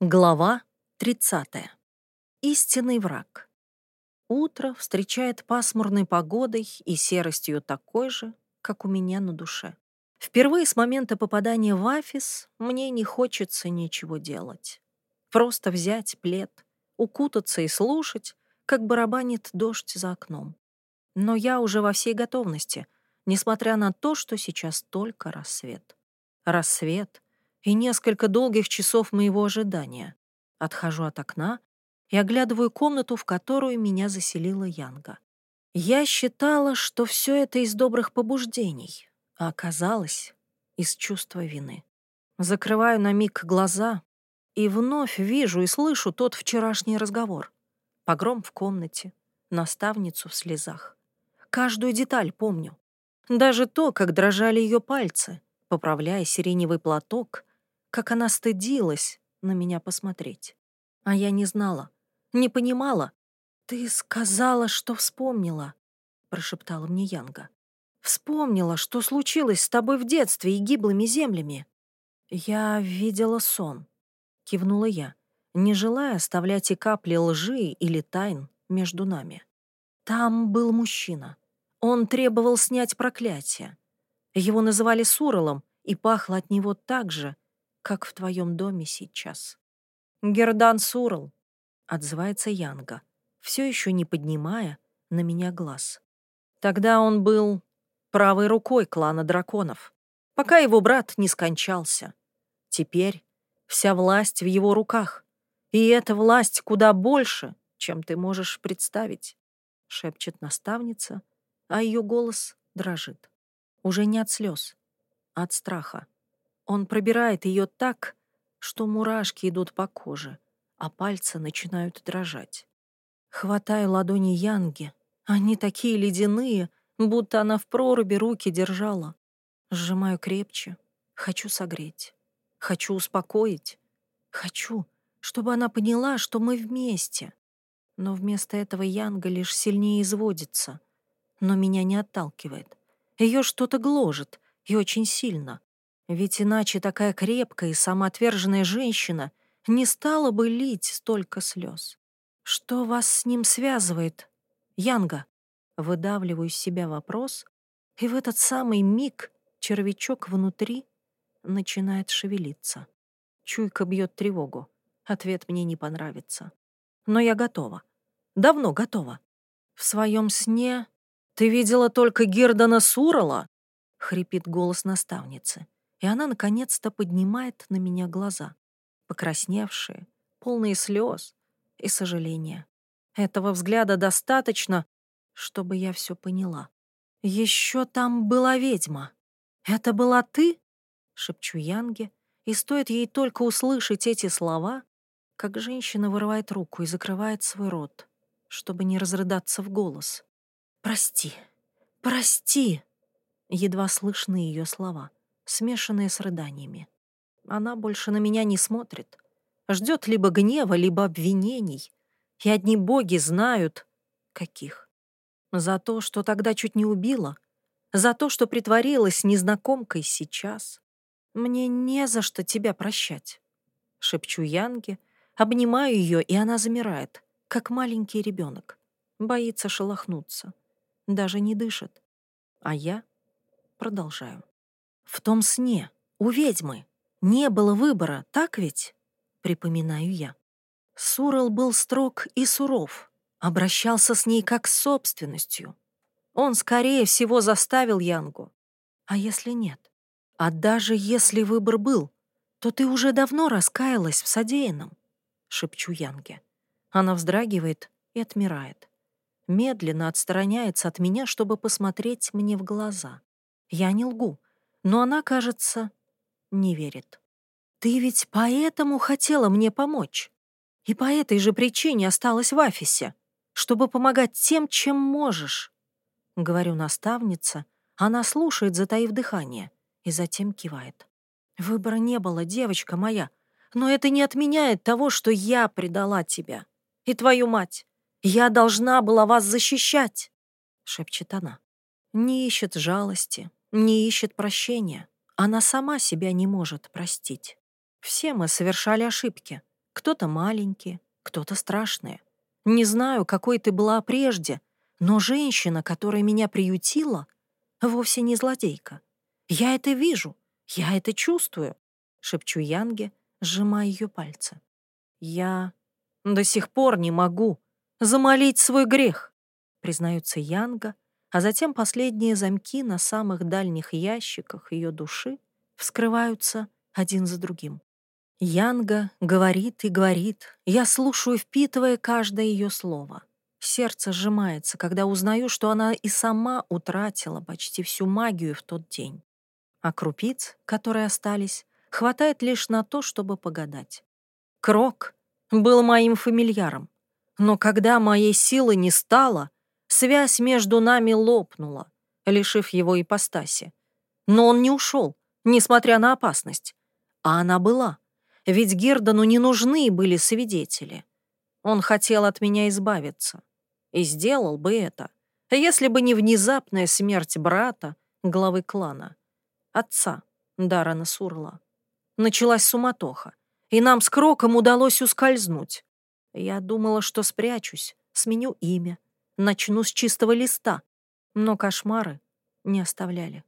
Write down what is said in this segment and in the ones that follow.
Глава 30. Истинный враг. Утро встречает пасмурной погодой и серостью такой же, как у меня на душе. Впервые с момента попадания в офис мне не хочется ничего делать. Просто взять плед, укутаться и слушать, как барабанит дождь за окном. Но я уже во всей готовности, несмотря на то, что сейчас только рассвет. Рассвет — и несколько долгих часов моего ожидания. Отхожу от окна и оглядываю комнату, в которую меня заселила Янга. Я считала, что все это из добрых побуждений, а оказалось из чувства вины. Закрываю на миг глаза и вновь вижу и слышу тот вчерашний разговор. Погром в комнате, наставницу в слезах. Каждую деталь помню. Даже то, как дрожали ее пальцы, поправляя сиреневый платок как она стыдилась на меня посмотреть. А я не знала, не понимала. «Ты сказала, что вспомнила», — прошептала мне Янга. «Вспомнила, что случилось с тобой в детстве и гиблыми землями». «Я видела сон», — кивнула я, не желая оставлять и капли лжи или тайн между нами. Там был мужчина. Он требовал снять проклятие. Его называли Суралом, и пахло от него так же, как в твоем доме сейчас. Гердан Сурл, отзывается Янга, все еще не поднимая на меня глаз. Тогда он был правой рукой клана драконов, пока его брат не скончался. Теперь вся власть в его руках, и эта власть куда больше, чем ты можешь представить, шепчет наставница, а ее голос дрожит. Уже не от слез, а от страха. Он пробирает ее так, что мурашки идут по коже, а пальцы начинают дрожать. Хватаю ладони Янги. Они такие ледяные, будто она в проруби руки держала. Сжимаю крепче. Хочу согреть. Хочу успокоить. Хочу, чтобы она поняла, что мы вместе. Но вместо этого Янга лишь сильнее изводится. Но меня не отталкивает. Ее что-то гложет, и очень сильно. Ведь иначе такая крепкая и самоотверженная женщина не стала бы лить столько слез. Что вас с ним связывает, Янга? Выдавливаю из себя вопрос, и в этот самый миг червячок внутри начинает шевелиться. Чуйка бьет тревогу. Ответ мне не понравится. Но я готова. Давно готова. В своем сне ты видела только Гердона Сурала? Хрипит голос наставницы и она наконец-то поднимает на меня глаза, покрасневшие, полные слез и сожаления. Этого взгляда достаточно, чтобы я все поняла. Еще там была ведьма. Это была ты? шепчу Янге, и стоит ей только услышать эти слова, как женщина вырывает руку и закрывает свой рот, чтобы не разрыдаться в голос. «Прости, прости!» Едва слышны ее слова смешанные с рыданиями. Она больше на меня не смотрит. Ждет либо гнева, либо обвинений. И одни боги знают, каких. За то, что тогда чуть не убила, за то, что притворилась незнакомкой сейчас. Мне не за что тебя прощать. Шепчу Янге, обнимаю ее, и она замирает, как маленький ребенок. Боится шелохнуться, даже не дышит. А я продолжаю. В том сне, у ведьмы, не было выбора, так ведь? Припоминаю я. Сурал был строг и суров, обращался с ней как с собственностью. Он, скорее всего, заставил Янгу. А если нет? А даже если выбор был, то ты уже давно раскаялась в содеянном, шепчу Янге. Она вздрагивает и отмирает. Медленно отстраняется от меня, чтобы посмотреть мне в глаза. Я не лгу. Но она, кажется, не верит. «Ты ведь поэтому хотела мне помочь. И по этой же причине осталась в офисе, чтобы помогать тем, чем можешь». Говорю наставница, она слушает, затаив дыхание, и затем кивает. «Выбора не было, девочка моя, но это не отменяет того, что я предала тебя и твою мать. Я должна была вас защищать», — шепчет она. Не ищет жалости, не ищет прощения. Она сама себя не может простить. Все мы совершали ошибки, Кто-то маленькие, кто-то страшные. Не знаю, какой ты была прежде, но женщина, которая меня приютила, вовсе не злодейка. Я это вижу, я это чувствую, — шепчу Янге, сжимая ее пальцы. Я до сих пор не могу замолить свой грех, признаются Янга, а затем последние замки на самых дальних ящиках ее души вскрываются один за другим. Янга говорит и говорит, я слушаю, впитывая каждое ее слово. Сердце сжимается, когда узнаю, что она и сама утратила почти всю магию в тот день. А крупиц, которые остались, хватает лишь на то, чтобы погадать. Крок был моим фамильяром, но когда моей силы не стало, связь между нами лопнула, лишив его ипостаси. Но он не ушел, несмотря на опасность. А она была, ведь Гердану не нужны были свидетели. Он хотел от меня избавиться. И сделал бы это, если бы не внезапная смерть брата, главы клана, отца Дарана Сурла. Началась суматоха, и нам с Кроком удалось ускользнуть. Я думала, что спрячусь, сменю имя, начну с чистого листа, но кошмары не оставляли.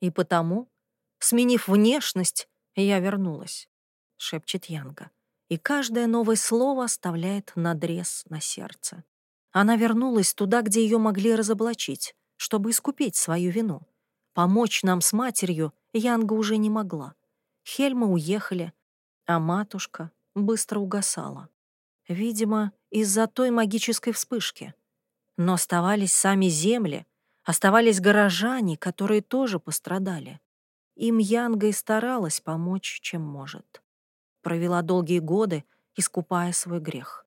И потому, сменив внешность, я вернулась, — шепчет Янга, и каждое новое слово оставляет надрез на сердце. Она вернулась туда, где ее могли разоблачить, чтобы искупить свою вину. Помочь нам с матерью Янга уже не могла. Хельма уехали, а матушка быстро угасала. Видимо, из-за той магической вспышки. Но оставались сами земли, оставались горожане, которые тоже пострадали. Им Янга и старалась помочь, чем может. Провела долгие годы, искупая свой грех.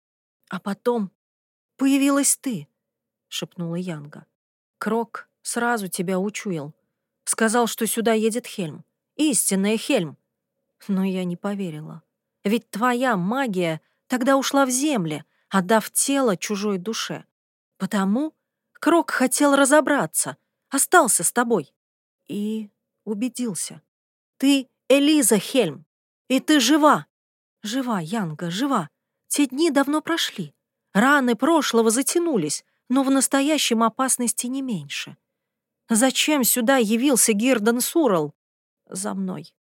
А потом появилась ты», — шепнула Янга. «Крок сразу тебя учуял. Сказал, что сюда едет Хельм. Истинная Хельм. Но я не поверила. Ведь твоя магия тогда ушла в земли, отдав тело чужой душе. Потому Крок хотел разобраться, остался с тобой. И убедился. Ты Элиза Хельм, и ты жива. Жива, Янга, жива. Те дни давно прошли. Раны прошлого затянулись, но в настоящем опасности не меньше. Зачем сюда явился Гирден Сурал? За мной.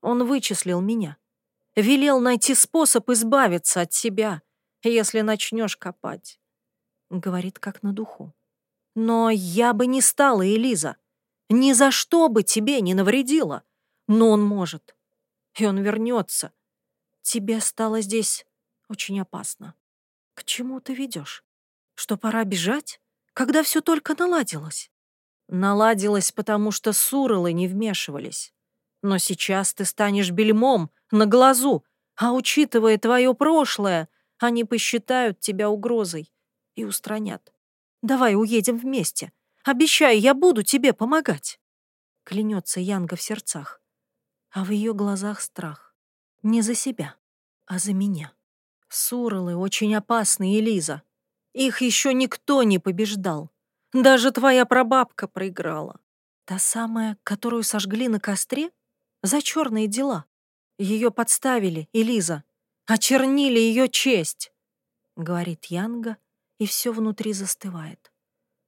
Он вычислил меня. Велел найти способ избавиться от себя, если начнешь копать. Говорит, как на духу. Но я бы не стала, Элиза. Ни за что бы тебе не навредила. Но он может. И он вернется. Тебе стало здесь очень опасно. К чему ты ведешь? Что пора бежать, когда все только наладилось? Наладилось, потому что суралы не вмешивались. Но сейчас ты станешь бельмом на глазу, а учитывая твое прошлое, они посчитают тебя угрозой и устранят. Давай уедем вместе. Обещаю, я буду тебе помогать. Клянется Янга в сердцах, а в ее глазах страх. Не за себя, а за меня. Суралы очень опасны, Элиза. Их еще никто не побеждал. Даже твоя прабабка проиграла. Та самая, которую сожгли на костре? За черные дела. Ее подставили, Элиза. Очернили ее честь. Говорит Янга, и все внутри застывает.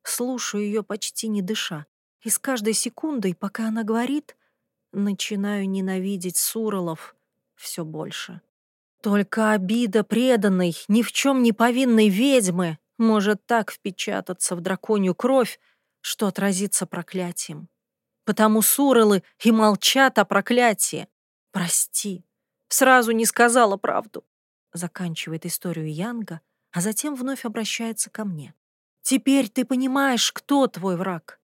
Слушаю ее почти не дыша. И с каждой секундой, пока она говорит, начинаю ненавидеть Суралов все больше. Только обида преданной, ни в чем не повинной ведьмы может так впечататься в драконью кровь, что отразится проклятием. Потому суралы и молчат о проклятии. Прости, сразу не сказала правду. Заканчивает историю Янга, а затем вновь обращается ко мне. Теперь ты понимаешь, кто твой враг.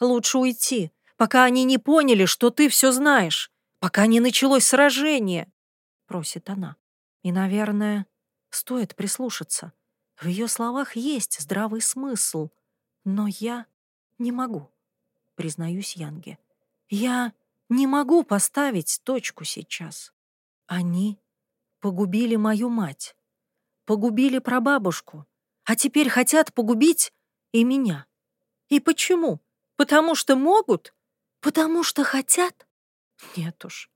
Лучше уйти, пока они не поняли, что ты все знаешь, пока не началось сражение, просит она. И, наверное, стоит прислушаться. В ее словах есть здравый смысл, но я не могу, признаюсь Янге. Я не могу поставить точку сейчас. Они погубили мою мать, погубили прабабушку, а теперь хотят погубить и меня. И почему? Потому что могут? Потому что хотят? Нет уж.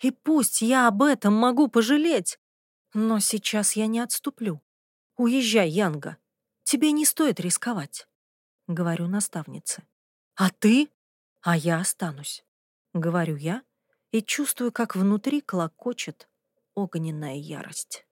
И пусть я об этом могу пожалеть, Но сейчас я не отступлю. Уезжай, Янга. Тебе не стоит рисковать, — говорю наставнице. А ты? А я останусь, — говорю я и чувствую, как внутри клокочет огненная ярость.